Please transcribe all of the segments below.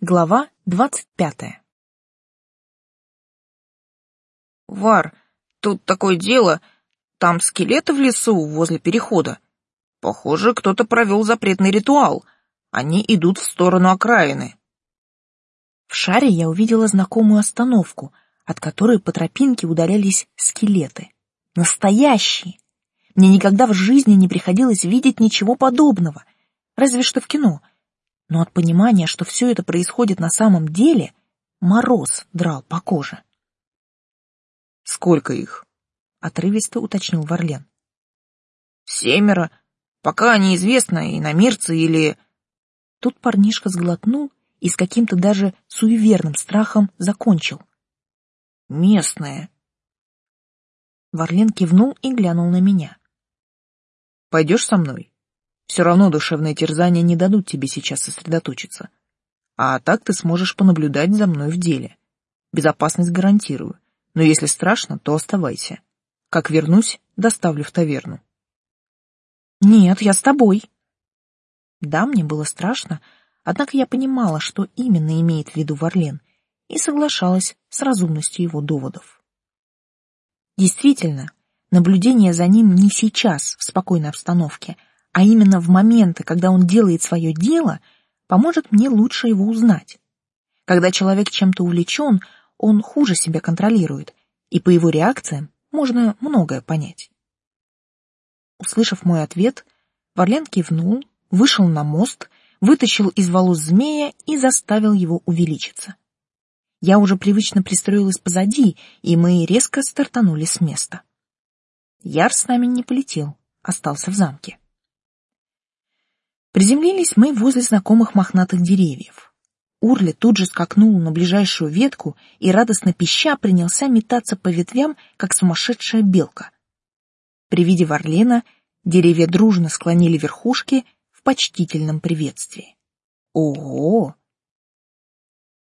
Глава двадцать пятая. Вар, тут такое дело, там скелеты в лесу возле перехода. Похоже, кто-то провел запретный ритуал. Они идут в сторону окраины. В шаре я увидела знакомую остановку, от которой по тропинке удалялись скелеты. Настоящие. Мне никогда в жизни не приходилось видеть ничего подобного, разве что в кино. Но от понимания, что все это происходит на самом деле, мороз драл по коже. «Сколько их?» — отрывисто уточнил Варлен. «Семеро. Пока неизвестно, иномирцы или...» Тут парнишка сглотнул и с каким-то даже суеверным страхом закончил. «Местные». Варлен кивнул и глянул на меня. «Пойдешь со мной? Все равно душевные терзания не дадут тебе сейчас сосредоточиться. А так ты сможешь понаблюдать за мной в деле. Безопасность гарантирую. Но если страшно, то оставайся. Как вернусь, доставлю в таверну». «Нет, я с тобой». Да, мне было страшно, Однако я понимала, что именно имеет в виду Варлен, и соглашалась с разумностью его доводов. Действительно, наблюдение за ним не сейчас, в спокойной обстановке, а именно в моменты, когда он делает свое дело, поможет мне лучше его узнать. Когда человек чем-то увлечен, он хуже себя контролирует, и по его реакциям можно многое понять. Услышав мой ответ, Варлен кивнул, вышел на мост вытащил из волос змея и заставил его увеличиться. Я уже привычно пристроилась позади, и мы резко стартанули с места. Яр с нами не полетел, остался в замке. Приземлились мы возле знакомых мохнатых деревьев. Урли тут же скакнул на ближайшую ветку и, радостно пища, принялся метаться по ветвям, как сумасшедшая белка. При виде Варлена деревья дружно склонили верхушки почтительном приветствии. Ого!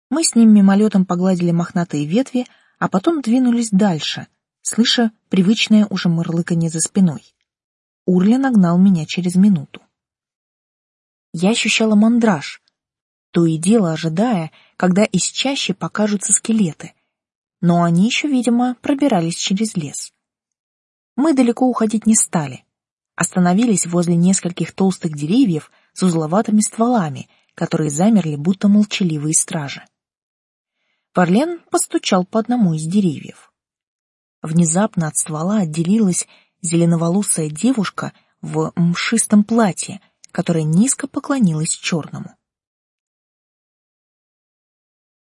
Мы с ним мимолетом погладили мохнатые ветви, а потом двинулись дальше, слыша привычное уже мурлыканье за спиной. Урли нагнал меня через минуту. Я ощущала мандраж, то и дело ожидая, когда из чащи покажутся скелеты, но они еще, видимо, пробирались через лес. Мы далеко уходить не стали, остановились возле нескольких толстых деревьев с узловатыми стволами, которые замерли, будто молчаливые стражи. Варлен постучал по одному из деревьев. Внезапно от ствола отделилась зеленоволосая девушка в мшистом платье, которая низко поклонилась черному.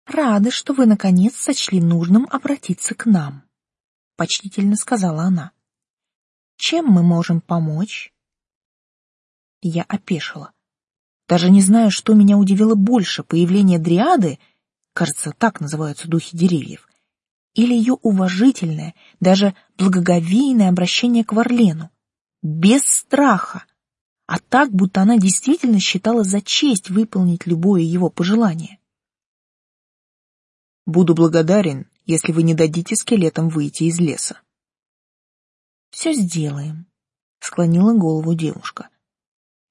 «Рада, что вы, наконец, сочли нужным обратиться к нам», — почтительно сказала она. Чем мы можем помочь? Я опешила. Даже не знаю, что меня удивило больше, появление дриады, кажется, так называются духи деревьев, или ее уважительное, даже благоговейное обращение к Варлену. Без страха. А так, будто она действительно считала за честь выполнить любое его пожелание. Буду благодарен, если вы не дадите скелетам выйти из леса. Все сделаем, склонила голову девушка.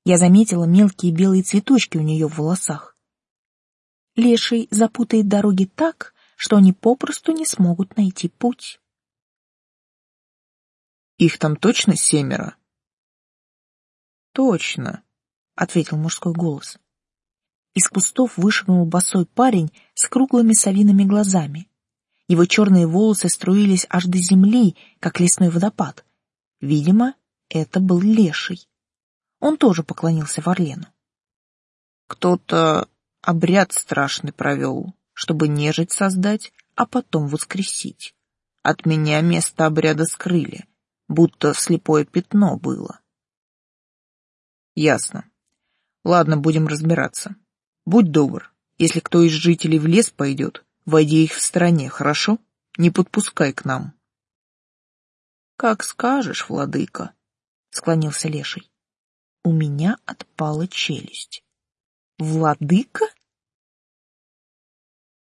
Я заметила мелкие белые цветочки у нее в волосах. Леший запутает дороги так, что они попросту не смогут найти путь. Их там точно семеро? Точно, ответил мужской голос. Из кустов вышагнул босой парень с круглыми совиными глазами. Его черные волосы струились аж до земли, как лесной водопад. Видимо, это был леший. Он тоже поклонился Варлену. Кто-то обряд страшный провел, чтобы нежить создать, а потом воскресить. От меня место обряда скрыли, будто слепое пятно было. Ясно. Ладно, будем разбираться. Будь добр, если кто из жителей в лес пойдет, войди их в стороне, хорошо? Не подпускай к нам. Как скажешь, владыка, склонился леший. У меня отпала челюсть. Владыка?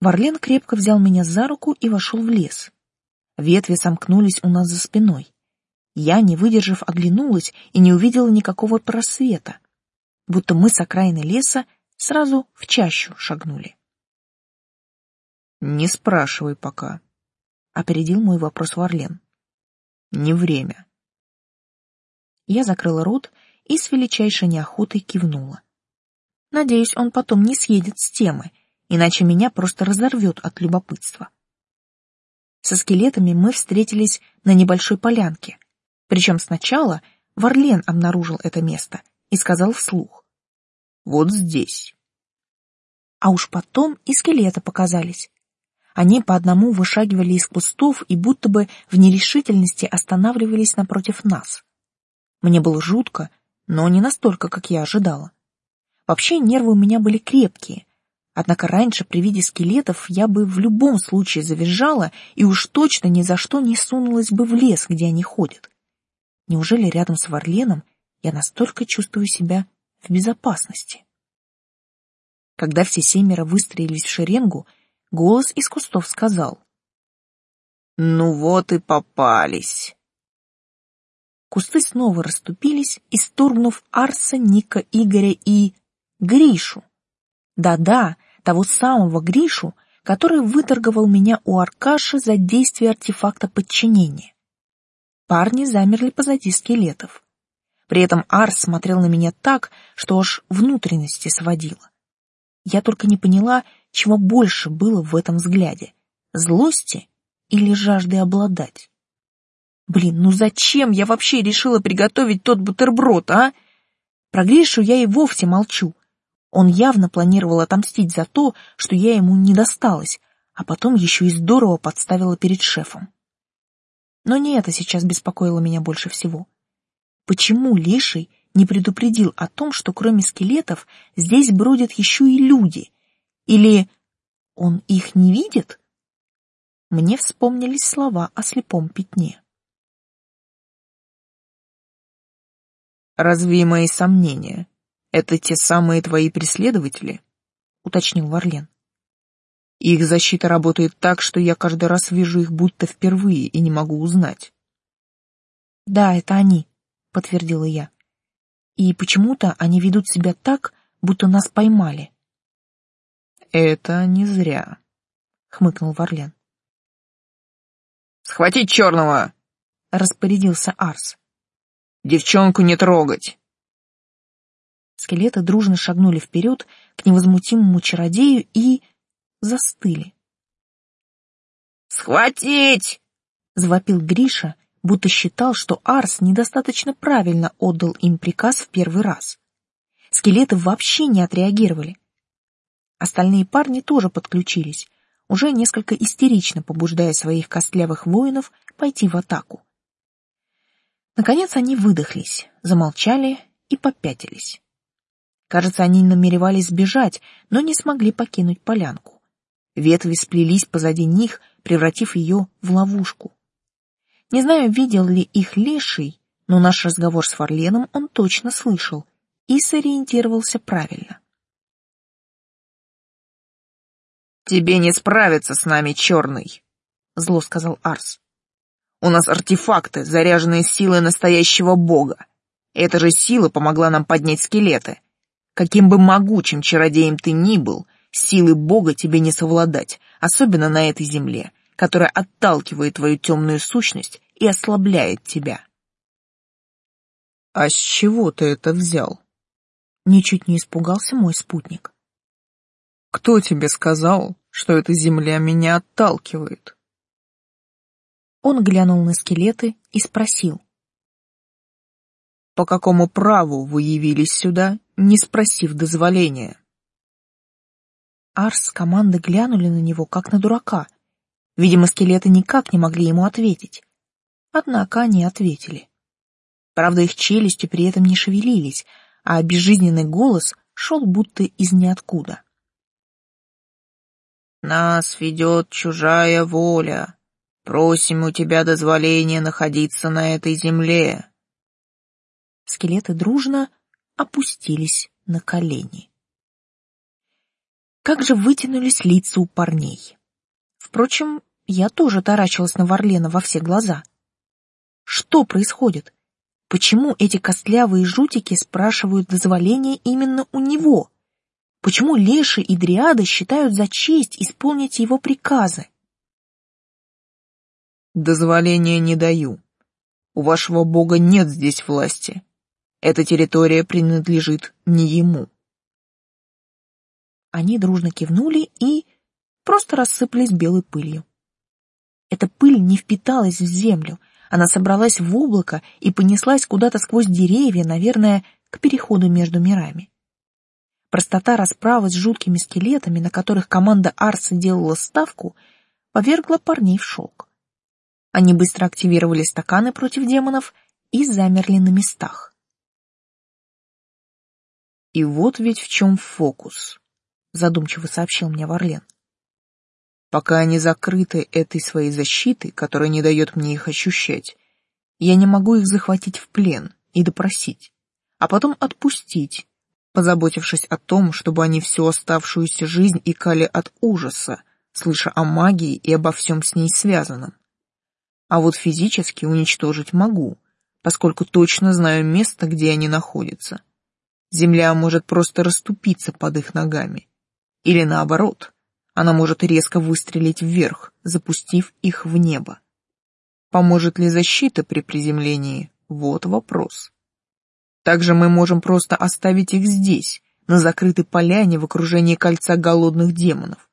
Варлен крепко взял меня за руку и вошел в лес. Ветви сомкнулись у нас за спиной. Я, не выдержав, оглянулась и не увидела никакого просвета, будто мы с окраины леса сразу в чащу шагнули. «Не спрашивай пока», — опередил мой вопрос Варлен. «Не время». Я закрыла рот и с величайшей неохотой кивнула. Надеюсь, он потом не съедет с темы, иначе меня просто разорвет от любопытства. Со скелетами мы встретились на небольшой полянке, причем сначала Варлен обнаружил это место и сказал вслух. «Вот здесь». А уж потом и скелеты показались. Они по одному вышагивали из кустов и будто бы в нерешительности останавливались напротив нас. Мне было жутко, но не настолько, как я ожидала. Вообще нервы у меня были крепкие, однако раньше при виде скелетов я бы в любом случае завизжала и уж точно ни за что не сунулась бы в лес, где они ходят. Неужели рядом с Варленом я настолько чувствую себя в безопасности? Когда все семеро выстроились в шеренгу, голос из кустов сказал. «Ну вот и попались». Кусты снова расступились, исторгнув Арса, Ника, Игоря и... Гришу. Да-да, того самого Гришу, который выторговал меня у Аркаши за действие артефакта подчинения. Парни замерли позади скелетов. При этом Арс смотрел на меня так, что аж внутренности сводило. Я только не поняла, чего больше было в этом взгляде — злости или жажды обладать. Блин, ну зачем я вообще решила приготовить тот бутерброд, а? Про Гришу я и вовсе молчу. Он явно планировал отомстить за то, что я ему не досталась, а потом еще и здорово подставила перед шефом. Но не это сейчас беспокоило меня больше всего. Почему Леший не предупредил о том, что кроме скелетов здесь бродят еще и люди? Или он их не видит? Мне вспомнились слова о слепом пятне. Разве мои сомнения — это те самые твои преследователи? — уточнил Варлен. Их защита работает так, что я каждый раз вижу их будто впервые и не могу узнать. Да, это они, подтвердила я. И почему-то они ведут себя так, будто нас поймали. Это не зря, хмыкнул Варлен. Схватить черного! распорядился Арс. Девчонку не трогать!» Скелеты дружно шагнули вперед к невозмутимому чародею и... застыли. «Схватить!» — завопил Гриша, будто считал, что Арс недостаточно правильно отдал им приказ в первый раз. Скелеты вообще не отреагировали. Остальные парни тоже подключились, уже несколько истерично побуждая своих костлявых воинов пойти в атаку. Наконец они выдохлись, замолчали и попятились. Кажется, они намеревались сбежать, но не смогли покинуть полянку. Ветви сплелись позади них, превратив ее в ловушку. Не знаю, видел ли их леший, но наш разговор с Фарленом он точно слышал и сориентировался правильно. «Тебе не справиться с нами, черный!» — зло сказал Арс. У нас артефакты, заряженные силой настоящего бога. Эта же сила помогла нам поднять скелеты. Каким бы могучим чародеем ты ни был, силы бога тебе не совладать, особенно на этой земле, которая отталкивает твою темную сущность и ослабляет тебя. А с чего ты это взял? Ничуть не испугался мой спутник. Кто тебе сказал, что эта земля меня отталкивает? Он глянул на скелеты и спросил. «По какому праву вы явились сюда, не спросив дозволения?» Арс с команды глянули на него, как на дурака. Видимо, скелеты никак не могли ему ответить. Однако они ответили. Правда, их челюсти при этом не шевелились, а безжизненный голос шел будто из ниоткуда. «Нас ведет чужая воля», Просим у тебя дозволения находиться на этой земле. Скелеты дружно опустились на колени. Как же вытянулись лица у парней. Впрочем, я тоже таращилась на Варлена во все глаза. Что происходит? Почему эти костлявые жутики спрашивают дозволения именно у него? Почему леши и дриады считают за честь исполнить его приказы? Дозволения не даю. У вашего бога нет здесь власти. Эта территория принадлежит не ему. Они дружно кивнули и просто рассыпались белой пылью. Эта пыль не впиталась в землю, она собралась в облако и понеслась куда-то сквозь деревья, наверное, к переходу между мирами. Простота расправы с жуткими скелетами, на которых команда Арса делала ставку, повергла парней в шок. Они быстро активировали стаканы против демонов и замерли на местах. И вот ведь в чем фокус, задумчиво сообщил мне Варлен. Пока они закрыты этой своей защитой, которая не дает мне их ощущать, я не могу их захватить в плен и допросить, а потом отпустить, позаботившись о том, чтобы они всю оставшуюся жизнь икали от ужаса, слыша о магии и обо всем с ней связанном. А вот физически уничтожить могу, поскольку точно знаю место, где они находятся. Земля может просто расступиться под их ногами. Или наоборот, она может резко выстрелить вверх, запустив их в небо. Поможет ли защита при приземлении? Вот вопрос. Также мы можем просто оставить их здесь, на закрытой поляне в окружении кольца голодных демонов.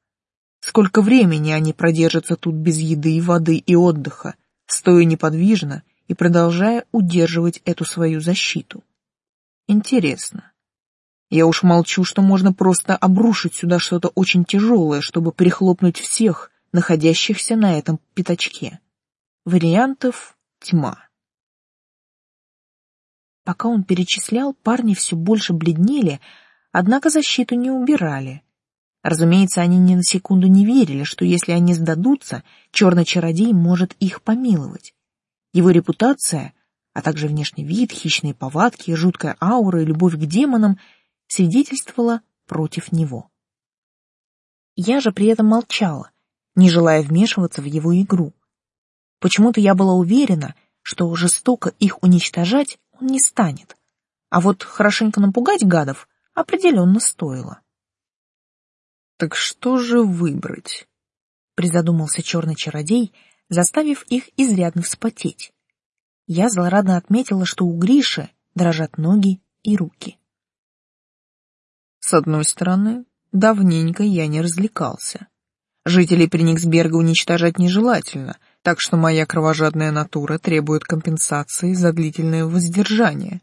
Сколько времени они продержатся тут без еды, воды и отдыха, стоя неподвижно и продолжая удерживать эту свою защиту? Интересно. Я уж молчу, что можно просто обрушить сюда что-то очень тяжелое, чтобы прихлопнуть всех, находящихся на этом пятачке. Вариантов тьма. Пока он перечислял, парни все больше бледнели, однако защиту не убирали. Разумеется, они ни на секунду не верили, что если они сдадутся, черный чародей может их помиловать. Его репутация, а также внешний вид, хищные повадки, жуткая аура и любовь к демонам — свидетельствовала против него. Я же при этом молчала, не желая вмешиваться в его игру. Почему-то я была уверена, что жестоко их уничтожать он не станет, а вот хорошенько напугать гадов определенно стоило. «Так что же выбрать?» — призадумался черный чародей, заставив их изрядно вспотеть. Я злорадно отметила, что у Гриши дрожат ноги и руки. С одной стороны, давненько я не развлекался. Жителей Прениксберга уничтожать нежелательно, так что моя кровожадная натура требует компенсации за длительное воздержание.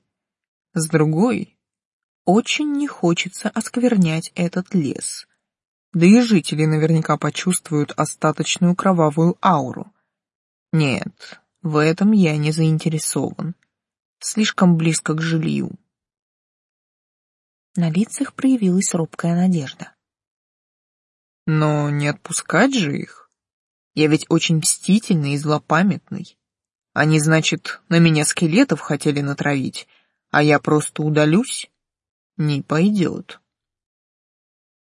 С другой, очень не хочется осквернять этот лес. Да и жители наверняка почувствуют остаточную кровавую ауру. Нет, в этом я не заинтересован. Слишком близко к жилью. На лицах проявилась робкая надежда. Но не отпускать же их. Я ведь очень мстительный и злопамятный. Они, значит, на меня скелетов хотели натравить, а я просто удалюсь? Не пойдет.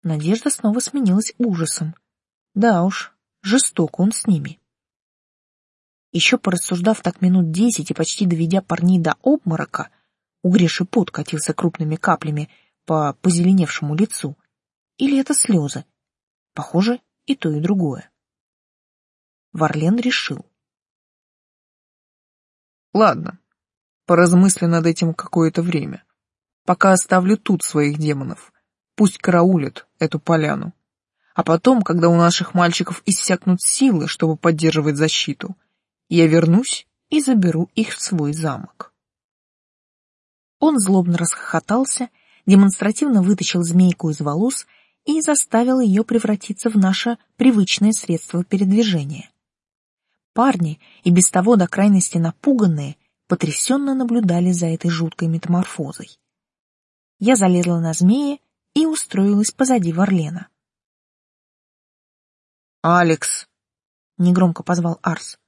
Надежда снова сменилась ужасом. Да уж, жесток он с ними. Еще порассуждав так минут десять и почти доведя парней до обморока, у Гриши пот катился крупными каплями — по позеленевшему лицу. Или это слезы? Похоже, и то, и другое. Варлен решил. Ладно, поразмысли над этим какое-то время. Пока оставлю тут своих демонов. Пусть караулят эту поляну. А потом, когда у наших мальчиков иссякнут силы, чтобы поддерживать защиту, я вернусь и заберу их в свой замок. Он злобно расхохотался демонстративно вытащил змейку из волос и заставил ее превратиться в наше привычное средство передвижения. Парни, и без того до крайности напуганные, потрясенно наблюдали за этой жуткой метаморфозой. Я залезла на змеи и устроилась позади Варлена. «Алекс!» — негромко позвал Арс.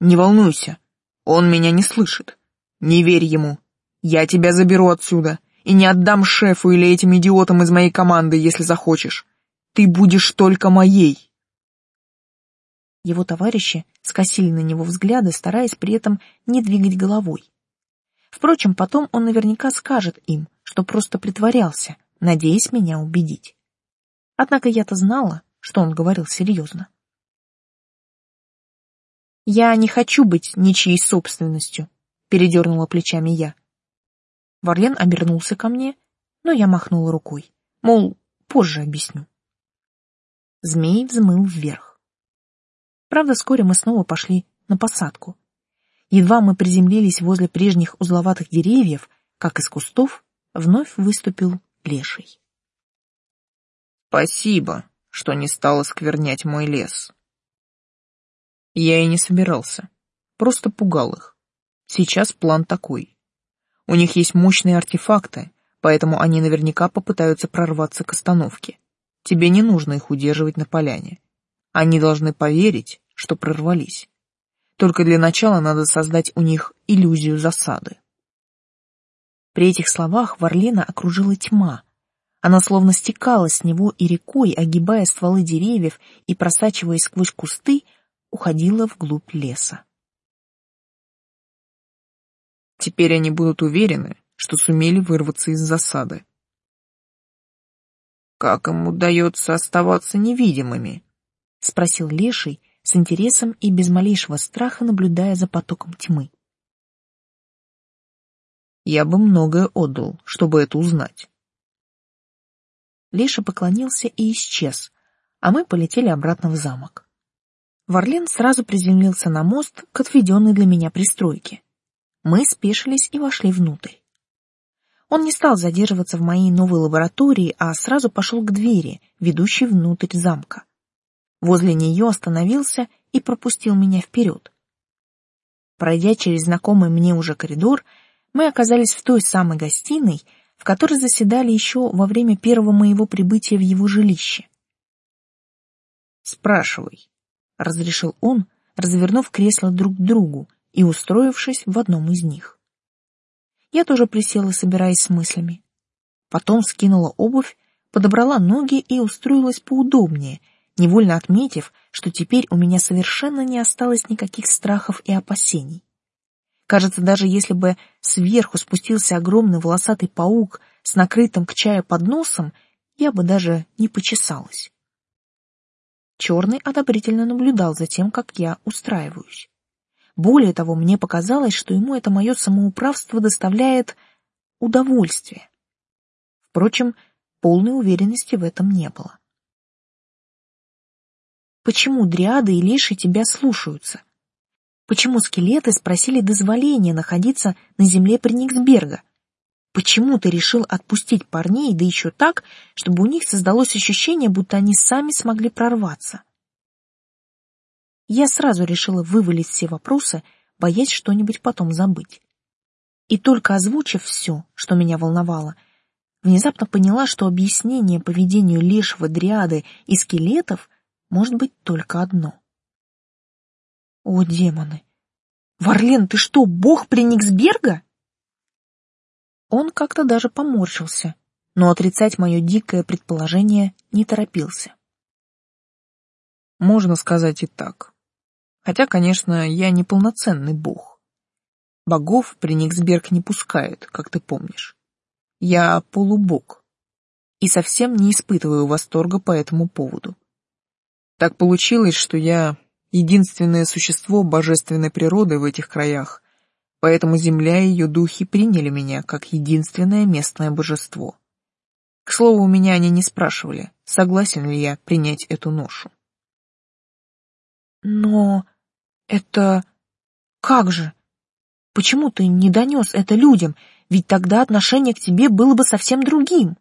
«Не волнуйся, он меня не слышит. Не верь ему. Я тебя заберу отсюда и не отдам шефу или этим идиотам из моей команды, если захочешь. Ты будешь только моей. Его товарищи скосили на него взгляды, стараясь при этом не двигать головой. Впрочем, потом он наверняка скажет им, что просто притворялся, надеясь меня убедить. Однако я-то знала, что он говорил серьезно. «Я не хочу быть ничьей собственностью», — передернула плечами я. Варлен обернулся ко мне, но я махнула рукой, мол, позже объясню. Змей взмыл вверх. Правда, вскоре мы снова пошли на посадку. Едва мы приземлились возле прежних узловатых деревьев, как из кустов вновь выступил леший. «Спасибо, что не стала сквернять мой лес». Я и не собирался, просто пугал их. Сейчас план такой. У них есть мощные артефакты, поэтому они наверняка попытаются прорваться к остановке. Тебе не нужно их удерживать на поляне. Они должны поверить, что прорвались. Только для начала надо создать у них иллюзию засады. При этих словах Варлена окружила тьма. Она словно стекала с него и рекой, огибая стволы деревьев и, просачиваясь сквозь кусты, уходила вглубь леса. Теперь они будут уверены, что сумели вырваться из засады. Как им удается оставаться невидимыми? спросил Леший с интересом и без малейшего страха, наблюдая за потоком тьмы. Я бы многое отдал, чтобы это узнать. Леша поклонился и исчез, а мы полетели обратно в замок. Варлен сразу приземлился на мост к отведенной для меня пристройке. Мы спешились и вошли внутрь. Он не стал задерживаться в моей новой лаборатории, а сразу пошел к двери, ведущей внутрь замка. Возле нее остановился и пропустил меня вперед. Пройдя через знакомый мне уже коридор, мы оказались в той самой гостиной, в которой заседали еще во время первого моего прибытия в его жилище. «Спрашивай», — разрешил он, развернув кресло друг к другу и устроившись в одном из них. Я тоже присела, собираясь с мыслями. Потом скинула обувь, подобрала ноги и устроилась поудобнее, невольно отметив, что теперь у меня совершенно не осталось никаких страхов и опасений. Кажется, даже если бы сверху спустился огромный волосатый паук с накрытым к чаю подносом, я бы даже не почесалась. Черный одобрительно наблюдал за тем, как я устраиваюсь. Более того, мне показалось, что ему это мое самоуправство доставляет удовольствие. Впрочем, полной уверенности в этом не было. Почему дриады и лиши тебя слушаются? Почему скелеты спросили дозволения находиться на земле Прениксберга? Почему ты решил отпустить парней, да еще так, чтобы у них создалось ощущение, будто они сами смогли прорваться? Я сразу решила вывалить все вопросы, боясь что-нибудь потом забыть. И только озвучив все, что меня волновало, внезапно поняла, что объяснение поведению лешего дриады и скелетов может быть только одно. О, демоны! Варлен, ты что, бог Прениксберга? Он как-то даже поморщился, но отрицать мое дикое предположение не торопился. Можно сказать и так. Хотя, конечно, я не полноценный бог. Богов при Никсберг не пускают, как ты помнишь. Я полубог. И совсем не испытываю восторга по этому поводу. Так получилось, что я единственное существо божественной природы в этих краях, поэтому земля и ее духи приняли меня как единственное местное божество. К слову, у меня они не спрашивали, согласен ли я принять эту ношу. Но это... как же? Почему ты не донес это людям? Ведь тогда отношение к тебе было бы совсем другим.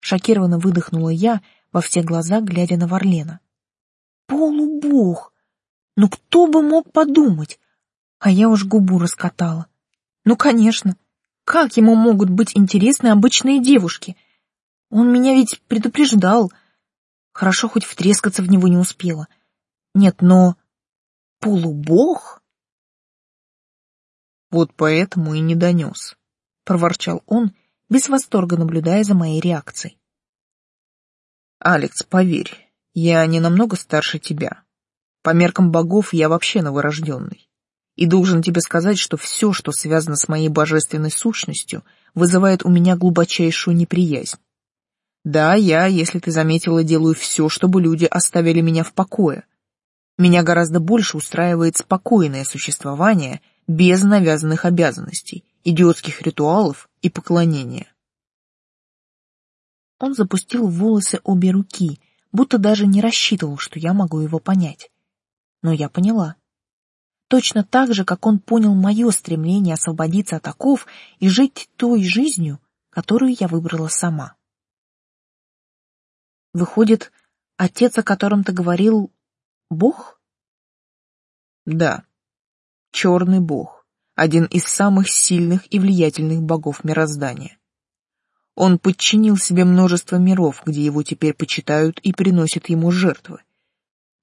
Шокированно выдохнула я во все глаза, глядя на Варлена. Полубог! Ну кто бы мог подумать? А я уж губу раскатала. Ну, конечно. Как ему могут быть интересны обычные девушки? Он меня ведь предупреждал. Хорошо, хоть втрескаться в него не успела. Нет, но полубог? Вот поэтому и не донес, проворчал он, без восторга наблюдая за моей реакцией. Алекс, поверь, я не намного старше тебя. По меркам богов я вообще новорожденный. И должен тебе сказать, что все, что связано с моей божественной сущностью, вызывает у меня глубочайшую неприязнь. Да, я, если ты заметила, делаю все, чтобы люди оставили меня в покое. Меня гораздо больше устраивает спокойное существование без навязанных обязанностей, идиотских ритуалов и поклонения. Он запустил в волосы обе руки, будто даже не рассчитывал, что я могу его понять. Но я поняла. Точно так же, как он понял мое стремление освободиться от оков и жить той жизнью, которую я выбрала сама. Выходит, отец, о котором ты говорил, бог? Да, черный бог, один из самых сильных и влиятельных богов мироздания. Он подчинил себе множество миров, где его теперь почитают и приносят ему жертвы.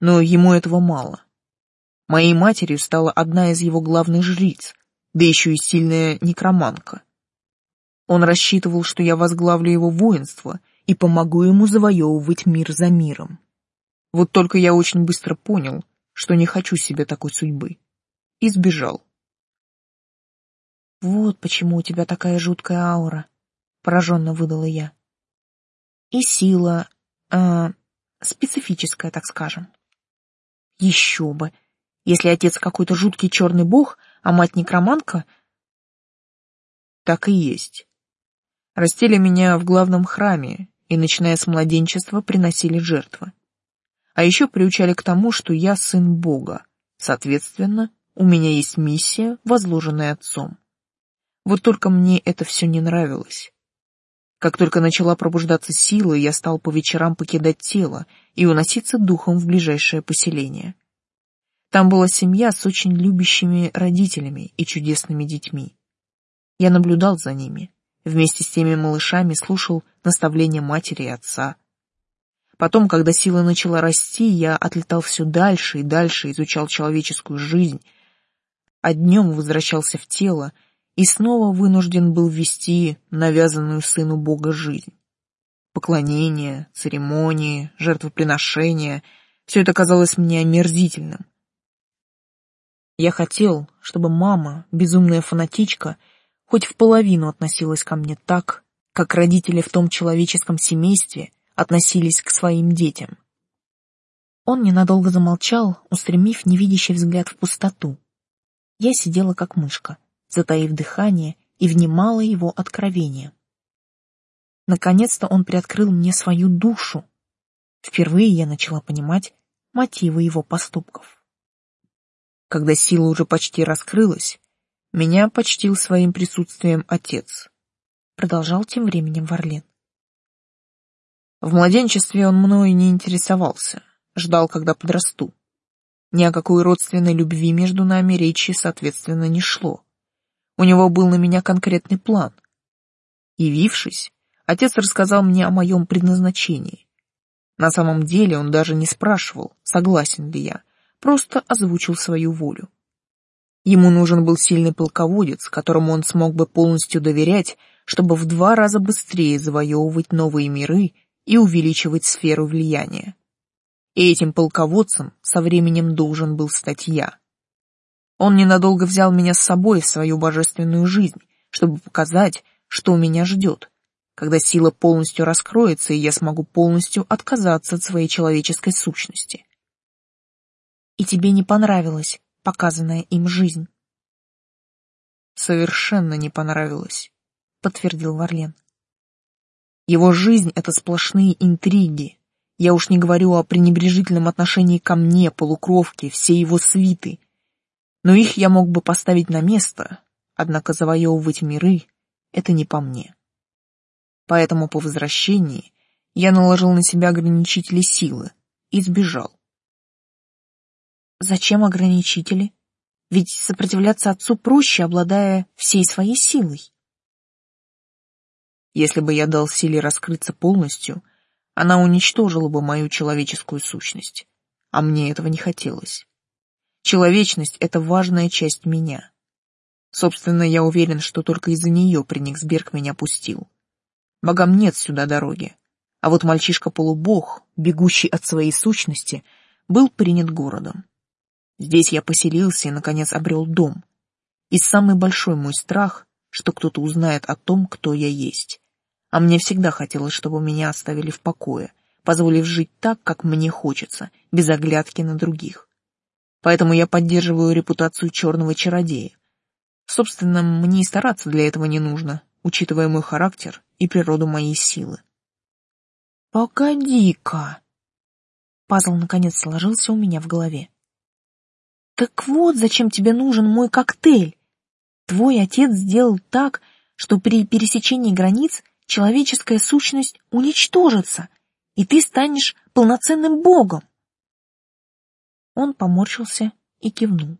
Но ему этого мало. Моей матерью стала одна из его главных жриц, да еще и сильная некроманка. Он рассчитывал, что я возглавлю его воинство и помогу ему завоевывать мир за миром. Вот только я очень быстро понял, что не хочу себе такой судьбы. И сбежал. Вот почему у тебя такая жуткая аура, пораженно выдала я. И сила, э, специфическая, так скажем. Еще бы. Если отец какой-то жуткий черный бог, а мать некроманка... Так и есть. Растили меня в главном храме и, начиная с младенчества, приносили жертвы. А еще приучали к тому, что я сын Бога. Соответственно, у меня есть миссия, возложенная отцом. Вот только мне это все не нравилось. Как только начала пробуждаться сила, я стал по вечерам покидать тело и уноситься духом в ближайшее поселение. Там была семья с очень любящими родителями и чудесными детьми. Я наблюдал за ними, вместе с теми малышами слушал наставления матери и отца. Потом, когда сила начала расти, я отлетал все дальше и дальше, изучал человеческую жизнь, а днем возвращался в тело, и снова вынужден был вести навязанную сыну Бога жизнь. Поклонение, церемонии, жертвоприношения — все это казалось мне омерзительным. Я хотел, чтобы мама, безумная фанатичка, хоть в половину относилась ко мне так, как родители в том человеческом семействе относились к своим детям. Он ненадолго замолчал, устремив невидящий взгляд в пустоту. Я сидела как мышка — затаив дыхание, и внимала его откровениям. Наконец-то он приоткрыл мне свою душу. Впервые я начала понимать мотивы его поступков. Когда сила уже почти раскрылась, меня почтил своим присутствием отец. Продолжал тем временем Варлен. В младенчестве он мною не интересовался, ждал, когда подрасту. Ни о какой родственной любви между нами речи, соответственно, не шло. У него был на меня конкретный план. Явившись, отец рассказал мне о моем предназначении. На самом деле он даже не спрашивал, согласен ли я, просто озвучил свою волю. Ему нужен был сильный полководец, которому он смог бы полностью доверять, чтобы в два раза быстрее завоевывать новые миры и увеличивать сферу влияния. И этим полководцем со временем должен был стать я. Он ненадолго взял меня с собой в свою божественную жизнь, чтобы показать, что меня ждет, когда сила полностью раскроется, и я смогу полностью отказаться от своей человеческой сущности. И тебе не понравилась показанная им жизнь? Совершенно не понравилось, подтвердил Варлен. Его жизнь — это сплошные интриги. Я уж не говорю о пренебрежительном отношении ко мне, полукровке, всей его свиты — но их я мог бы поставить на место, однако завоевывать миры — это не по мне. Поэтому по возвращении я наложил на себя ограничители силы и сбежал. Зачем ограничители? Ведь сопротивляться отцу проще, обладая всей своей силой. Если бы я дал силе раскрыться полностью, она уничтожила бы мою человеческую сущность, а мне этого не хотелось. Человечность — это важная часть меня. Собственно, я уверен, что только из-за нее Прениксберг меня пустил. Богам нет сюда дороги. А вот мальчишка-полубог, бегущий от своей сущности, был принят городом. Здесь я поселился и, наконец, обрел дом. И самый большой мой страх, что кто-то узнает о том, кто я есть. А мне всегда хотелось, чтобы меня оставили в покое, позволив жить так, как мне хочется, без оглядки на других. Поэтому я поддерживаю репутацию черного чародея. Собственно, мне и стараться для этого не нужно, учитывая мой характер и природу моей силы. «Погоди-ка!» Пазл наконец сложился у меня в голове. «Так вот, зачем тебе нужен мой коктейль. Твой отец сделал так, что при пересечении границ человеческая сущность уничтожится, и ты станешь полноценным богом. Он поморщился и кивнул.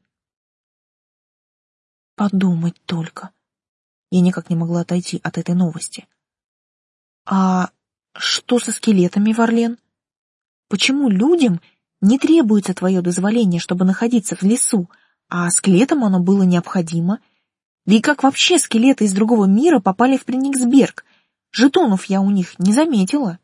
Подумать только. Я никак не могла отойти от этой новости. А что со скелетами, Варлен? Почему людям не требуется твое дозволение, чтобы находиться в лесу, а скелетам оно было необходимо? Да и как вообще скелеты из другого мира попали в Прениксберг? Жетонов я у них не заметила.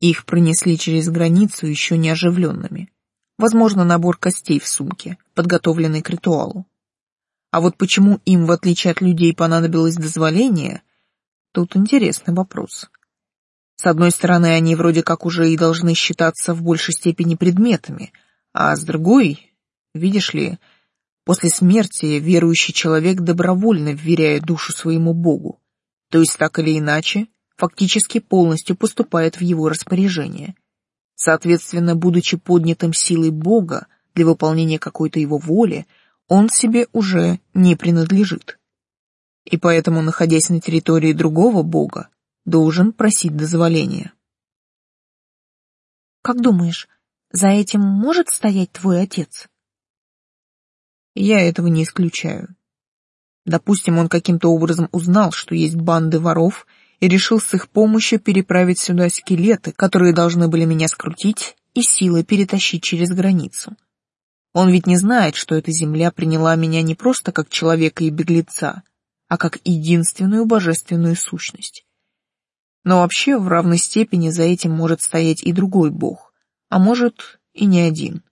Их пронесли через границу еще не оживленными. Возможно, набор костей в сумке, подготовленный к ритуалу. А вот почему им, в отличие от людей, понадобилось дозволение, тут интересный вопрос. С одной стороны, они вроде как уже и должны считаться в большей степени предметами, а с другой, видишь ли, после смерти верующий человек добровольно вверяет душу своему Богу, то есть так или иначе, фактически полностью поступает в его распоряжение. Соответственно, будучи поднятым силой Бога для выполнения какой-то его воли, он себе уже не принадлежит. И поэтому, находясь на территории другого бога, должен просить дозволения. Как думаешь, за этим может стоять твой отец? Я этого не исключаю. Допустим, он каким-то образом узнал, что есть банды воров, и решил с их помощью переправить сюда скелеты, которые должны были меня скрутить и силой перетащить через границу. Он ведь не знает, что эта земля приняла меня не просто как человека и беглеца, а как единственную божественную сущность. Но вообще в равной степени за этим может стоять и другой бог, а может и не один.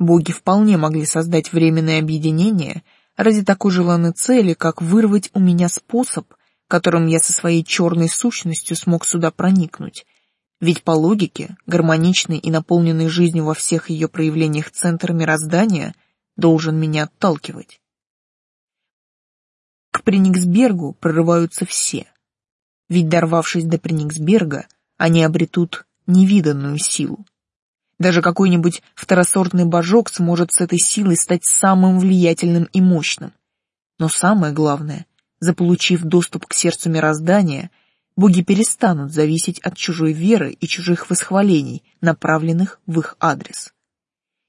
Боги вполне могли создать временное объединение ради такой желанной цели, как вырвать у меня способ, которым я со своей черной сущностью смог сюда проникнуть, ведь по логике, гармоничный и наполненный жизнью во всех ее проявлениях центр мироздания должен меня отталкивать. К Прениксбергу прорываются все. Ведь, дорвавшись до Прениксберга, они обретут невиданную силу. Даже какой-нибудь второсортный божок сможет с этой силой стать самым влиятельным и мощным. Но самое главное, заполучив доступ к сердцу мироздания, боги перестанут зависеть от чужой веры и чужих восхвалений, направленных в их адрес.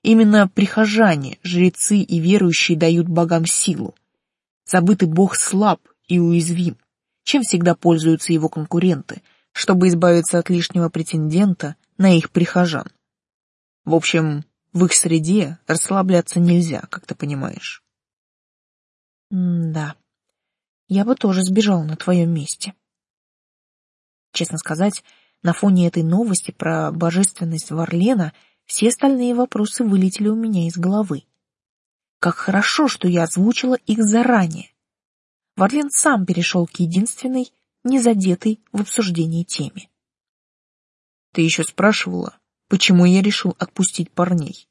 Именно прихожане, жрецы и верующие дают богам силу. Забытый бог слаб и уязвим, чем всегда пользуются его конкуренты, чтобы избавиться от лишнего претендента на их прихожан. В общем, в их среде расслабляться нельзя, как ты понимаешь. М да, я бы тоже сбежал на твоем месте. Честно сказать, на фоне этой новости про божественность Варлена все остальные вопросы вылетели у меня из головы. Как хорошо, что я озвучила их заранее. Варлен сам перешел к единственной, незадетой в обсуждении теме. Ты еще спрашивала, почему я решил отпустить парней?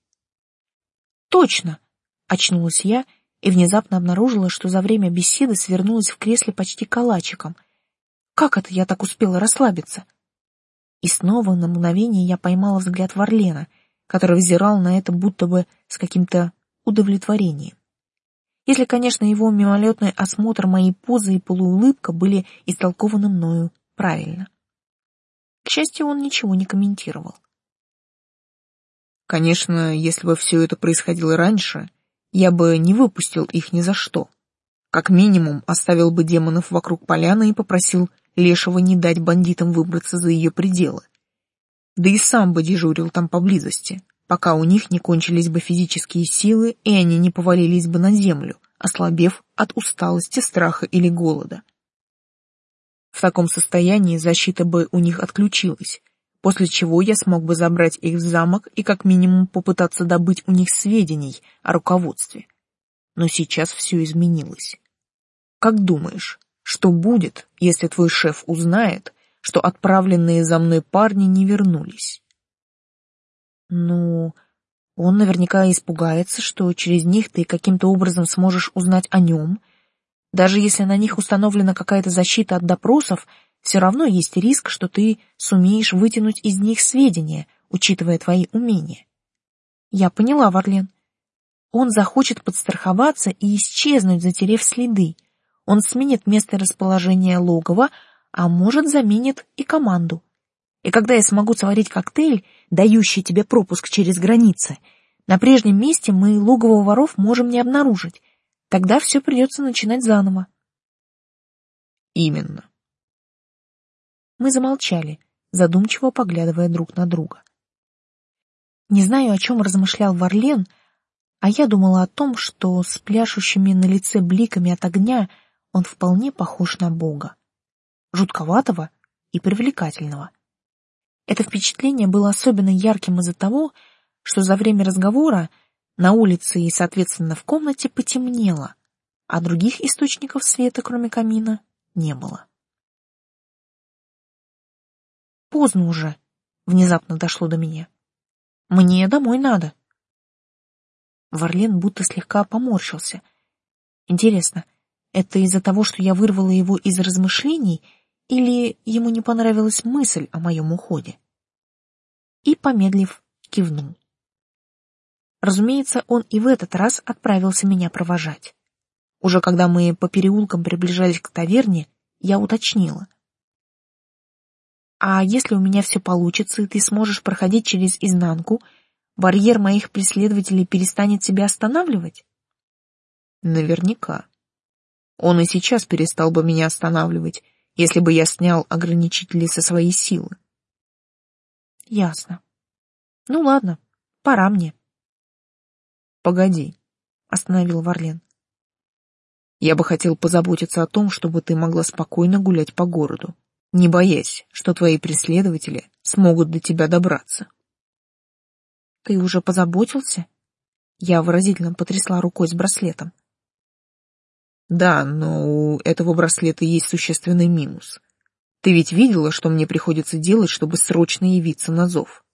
Точно, очнулась я и внезапно обнаружила, что за время беседы свернулась в кресле почти калачиком — как это я так успела расслабиться? И снова на мгновение я поймала взгляд Варлена, который взирал на это будто бы с каким-то удовлетворением. Если, конечно, его мимолетный осмотр моей позы и полуулыбка были истолкованы мною правильно. К счастью, он ничего не комментировал. Конечно, если бы все это происходило раньше, я бы не выпустил их ни за что. Как минимум, оставил бы демонов вокруг поляны и попросил Лешего не дать бандитам выбраться за ее пределы. Да и сам бы дежурил там поблизости, пока у них не кончились бы физические силы и они не повалились бы на землю, ослабев от усталости, страха или голода. В таком состоянии защита бы у них отключилась, после чего я смог бы забрать их в замок и как минимум попытаться добыть у них сведений о руководстве. Но сейчас все изменилось. Как думаешь, что будет, если твой шеф узнает, что отправленные за мной парни не вернулись? Ну, он наверняка испугается, что через них ты каким-то образом сможешь узнать о нем. Даже если на них установлена какая-то защита от допросов, все равно есть риск, что ты сумеешь вытянуть из них сведения, учитывая твои умения. Я поняла, Варлен. Он захочет подстраховаться и исчезнуть, затерев следы. Он сменит место расположения логова, а может заменит и команду. И когда я смогу сварить коктейль, дающий тебе пропуск через границы, на прежнем месте мы логово воров можем не обнаружить. Тогда все придется начинать заново. Именно. Мы замолчали, задумчиво поглядывая друг на друга. Не знаю, о чем размышлял Варлен, а я думала о том, что с пляшущими на лице бликами от огня он вполне похож на Бога. Жутковатого и привлекательного. Это впечатление было особенно ярким из-за того, что за время разговора на улице и, соответственно, в комнате потемнело, а других источников света, кроме камина, не было. Поздно уже, внезапно дошло до меня. Мне домой надо. Варлен будто слегка поморщился. Интересно, это из-за того, что я вырвала его из размышлений, или ему не понравилась мысль о моем уходе? И, помедлив, кивнул. Разумеется, он и в этот раз отправился меня провожать. Уже когда мы по переулкам приближались к таверне, я уточнила — а если у меня все получится, и ты сможешь проходить через изнанку, барьер моих преследователей перестанет тебя останавливать? Наверняка. Он и сейчас перестал бы меня останавливать, если бы я снял ограничители со своей силы. Ясно. Ну ладно, пора мне. Погоди, остановил Варлен. Я бы хотел позаботиться о том, чтобы ты могла спокойно гулять по городу не боясь, что твои преследователи смогут до тебя добраться. Ты уже позаботился? Я выразительно потрясла рукой с браслетом. Да, но у этого браслета есть существенный минус. Ты ведь видела, что мне приходится делать, чтобы срочно явиться на зов.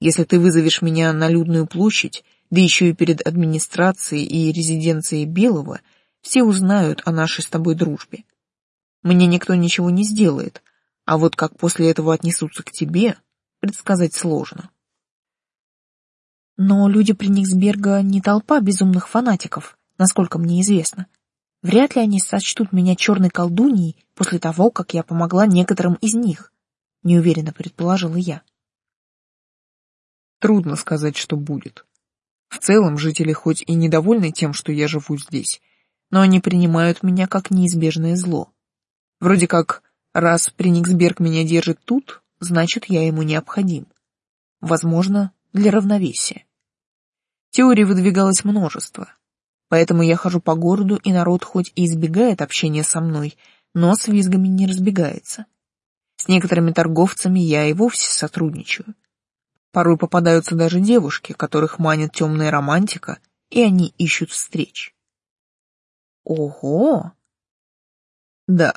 Если ты вызовешь меня на людную площадь, да еще и перед администрацией и резиденцией Белого, все узнают о нашей с тобой дружбе. Мне никто ничего не сделает, а вот как после этого отнесутся к тебе, предсказать сложно. Но люди Прениксберга не толпа безумных фанатиков, насколько мне известно. Вряд ли они сочтут меня черной колдуньей после того, как я помогла некоторым из них, неуверенно предположила я. Трудно сказать, что будет. В целом, жители хоть и недовольны тем, что я живу здесь, но они принимают меня как неизбежное зло. Вроде как Раз Прениксберг меня держит тут, значит, я ему необходим. Возможно, для равновесия. Теорий выдвигалось множество. Поэтому я хожу по городу, и народ хоть и избегает общения со мной, но с визгами не разбегается. С некоторыми торговцами я и вовсе сотрудничаю. Порой попадаются даже девушки, которых манит темная романтика, и они ищут встреч. Ого! Да,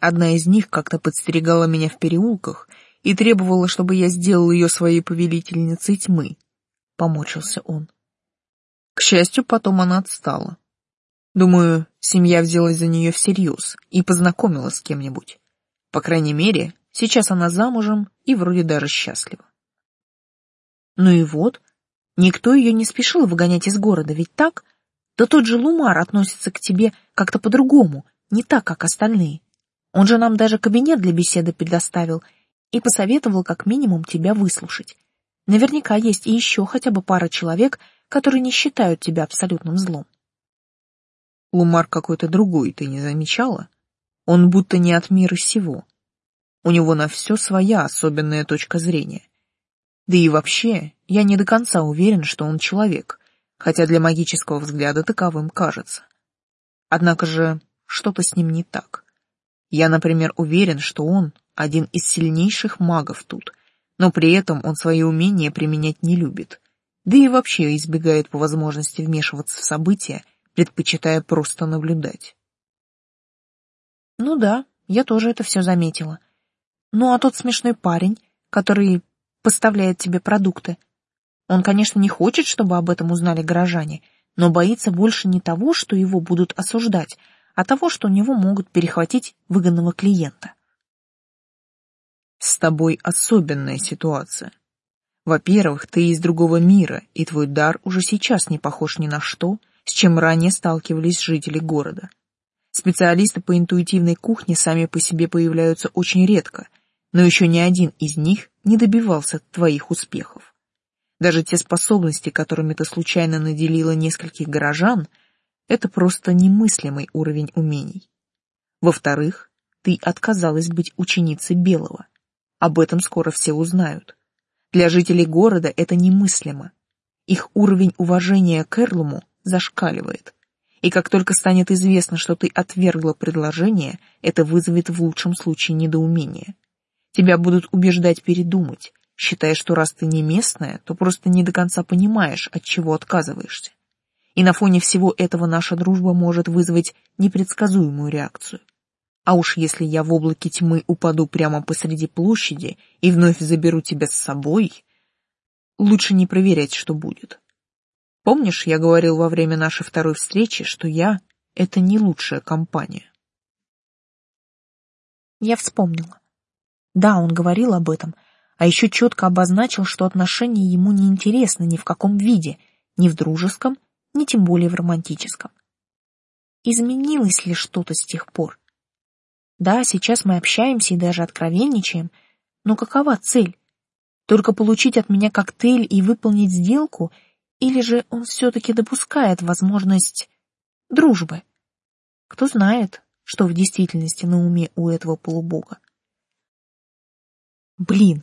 Одна из них как-то подстерегала меня в переулках и требовала, чтобы я сделал ее своей повелительницей тьмы. Помочился он. К счастью, потом она отстала. Думаю, семья взялась за нее всерьез и познакомила с кем-нибудь. По крайней мере, сейчас она замужем и вроде даже счастлива. Ну и вот, никто ее не спешил выгонять из города, ведь так? Да тот же Лумар относится к тебе как-то по-другому, не так, как остальные. Он же нам даже кабинет для беседы предоставил и посоветовал как минимум тебя выслушать. Наверняка есть и еще хотя бы пара человек, которые не считают тебя абсолютным злом. Лумар какой-то другой, ты не замечала? Он будто не от мира сего. У него на все своя особенная точка зрения. Да и вообще, я не до конца уверен, что он человек, хотя для магического взгляда таковым кажется. Однако же что-то с ним не так. Я, например, уверен, что он один из сильнейших магов тут, Но при этом он свои умения применять не любит, да и вообще избегает по возможности вмешиваться в события, предпочитая просто наблюдать. Ну да, я тоже это все заметила. Ну а тот смешной парень, который поставляет тебе продукты, он, конечно, не хочет, чтобы об этом узнали горожане, но боится больше не того, что его будут осуждать, а того, что у него могут перехватить выгодного клиента. С тобой особенная ситуация. Во-первых, ты из другого мира, и твой дар уже сейчас не похож ни на что, с чем ранее сталкивались жители города. Специалисты по интуитивной кухне сами по себе появляются очень редко, но еще ни один из них не добивался твоих успехов. Даже те способности, которыми ты случайно наделила нескольких горожан, это просто немыслимый уровень умений. Во-вторых, ты отказалась быть ученицей Белого. Об этом скоро все узнают. Для жителей города это немыслимо. Их уровень уважения к Эрлуму зашкаливает. И как только станет известно, что ты отвергла предложение, это вызовет в лучшем случае недоумение. Тебя будут убеждать передумать, считая, что раз ты не местная, то просто не до конца понимаешь, от чего отказываешься. И на фоне всего этого наша дружба может вызвать непредсказуемую реакцию. А уж если я в облаке тьмы упаду прямо посреди площади и вновь заберу тебя с собой, лучше не проверять, что будет. Помнишь, я говорил во время нашей второй встречи, что я — это не лучшая компания? Я вспомнила. Да, он говорил об этом, а еще четко обозначил, что отношения ему не интересны ни в каком виде, ни в дружеском, ни тем более в романтическом. Изменилось ли что-то с тех пор? Да, сейчас мы общаемся и даже откровенничаем, но какова цель? Только получить от меня коктейль и выполнить сделку, или же он все-таки допускает возможность дружбы? Кто знает, что в действительности на уме у этого полубога? Блин,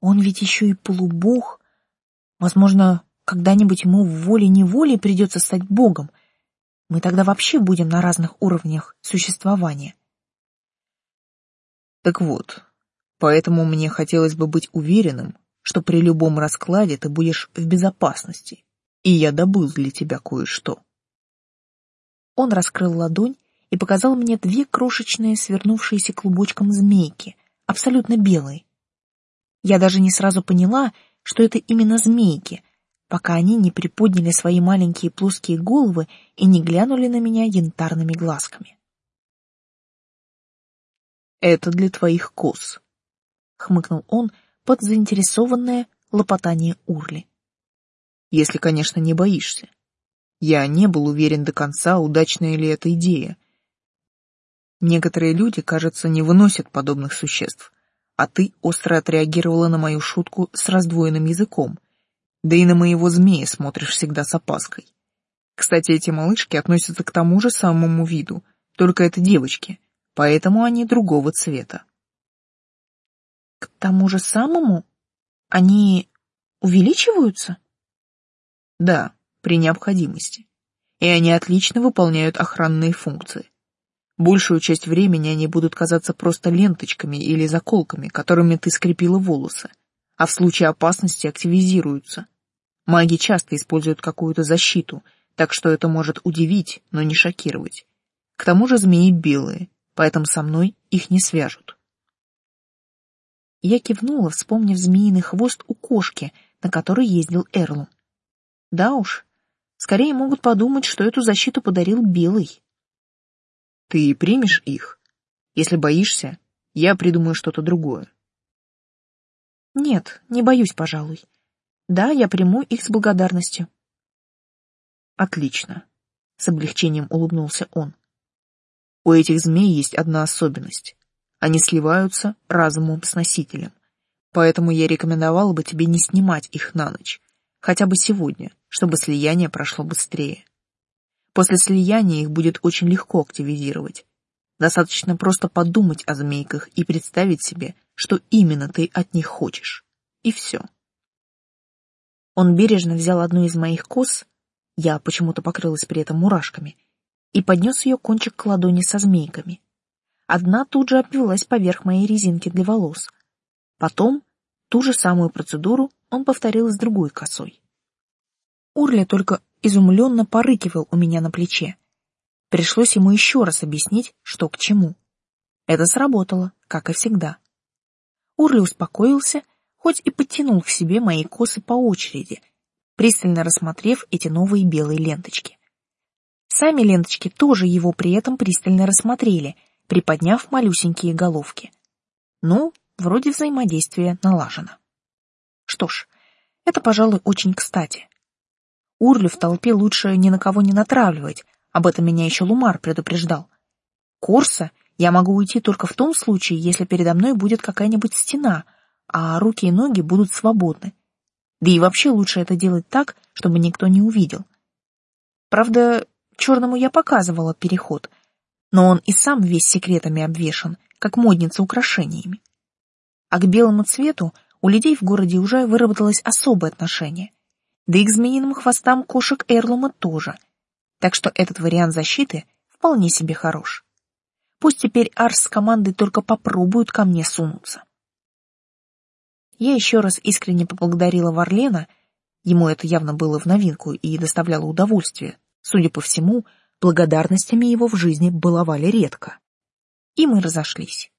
он ведь еще и полубог. Возможно, когда-нибудь ему в воле-неволе придется стать богом. Мы тогда вообще будем на разных уровнях существования. Так вот, поэтому мне хотелось бы быть уверенным, что при любом раскладе ты будешь в безопасности, и я добыл для тебя кое-что. Он раскрыл ладонь и показал мне две крошечные свернувшиеся клубочком змейки, абсолютно белые. Я даже не сразу поняла, что это именно змейки, пока они не приподняли свои маленькие плоские головы и не глянули на меня янтарными глазками. Это для твоих коз, хмыкнул он под заинтересованное лопотание Урли. Если, конечно, не боишься. Я не был уверен до конца, удачная ли эта идея. Некоторые люди, кажется, не выносят подобных существ, а ты остро отреагировала на мою шутку с раздвоенным языком, да и на моего змея смотришь всегда с опаской. Кстати, эти малышки относятся к тому же самому виду, только это девочки, поэтому они другого цвета. К тому же самому? Они увеличиваются? Да, при необходимости. И они отлично выполняют охранные функции. Большую часть времени они будут казаться просто ленточками или заколками, которыми ты скрепила волосы, а в случае опасности активизируются. Маги часто используют какую-то защиту, так что это может удивить, но не шокировать. К тому же змеи белые, поэтому со мной их не свяжут. Я кивнула, вспомнив змеиный хвост у кошки, на которой ездил Эрлу. Да уж, скорее могут подумать, что эту защиту подарил Белый. Ты примешь их? Если боишься, я придумаю что-то другое. Нет, не боюсь, пожалуй. Да, я приму их с благодарностью. Отлично, с облегчением улыбнулся он. У этих змей есть одна особенность. Они сливаются разумом с носителем. Поэтому я рекомендовала бы тебе не снимать их на ночь, хотя бы сегодня, чтобы слияние прошло быстрее. После слияния их будет очень легко активизировать. Достаточно просто подумать о змейках и представить себе, что именно ты от них хочешь. И все. Он бережно взял одну из моих кос, я почему-то покрылась при этом мурашками, и поднес ее кончик к ладони со змейками. Одна тут же обвелась поверх моей резинки для волос. Потом Ту же самую процедуру он повторил с другой косой. Урля только изумленно порыкивал у меня на плече. Пришлось ему еще раз объяснить, что к чему. Это сработало, как и всегда. Урли успокоился, хоть и подтянул к себе мои косы по очереди, пристально рассмотрев эти новые белые ленточки. Сами ленточки тоже его при этом пристально рассмотрели, приподняв малюсенькие головки. Ну, вроде взаимодействие налажено. Что ж, это, пожалуй, очень кстати. Урлю в толпе лучше ни на кого не натравливать, об этом меня еще Лумар предупреждал. Корса я могу уйти только в том случае, если передо мной будет какая-нибудь стена, а руки и ноги будут свободны. Да и вообще лучше это делать так, чтобы никто не увидел. Правда, черному я показывала переход, но он и сам весь секретами обвешан, как модница украшениями. А к белому цвету у людей в городе уже выработалось особое отношение. Да и к змеиным хвостам кошек Эрлума тоже. Так что этот вариант защиты вполне себе хорош. Пусть теперь Арс с командой только попробуют ко мне сунуться. Я еще раз искренне поблагодарила Варлена, ему это явно было в новинку и доставляло удовольствие. Судя по всему, благодарностями его в жизни баловали редко. И мы разошлись.